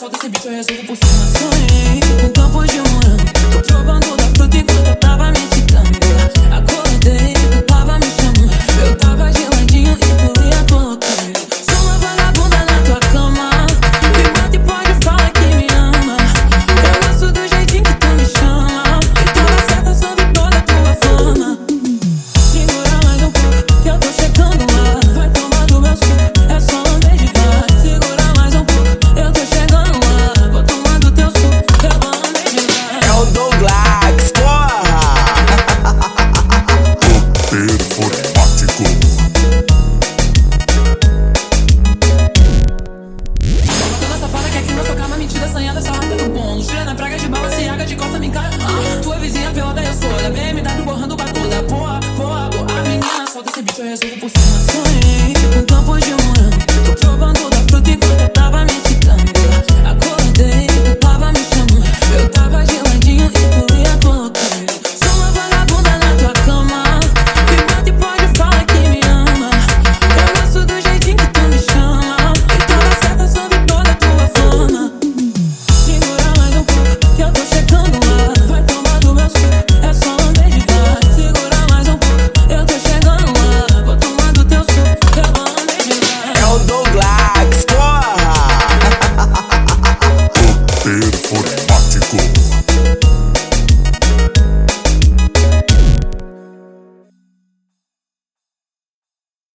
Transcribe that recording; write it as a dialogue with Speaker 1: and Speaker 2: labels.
Speaker 1: Foda-se, bicho, eu resolvo por cima. Sonhei com campos de um Xena, praga de bala, se de costa me encara. Ah, tua vizinha pelada, eu sou. da BMW borrando batida. Porra, porra, boa, menina. Solta esse bicho, eu resolvo por cima.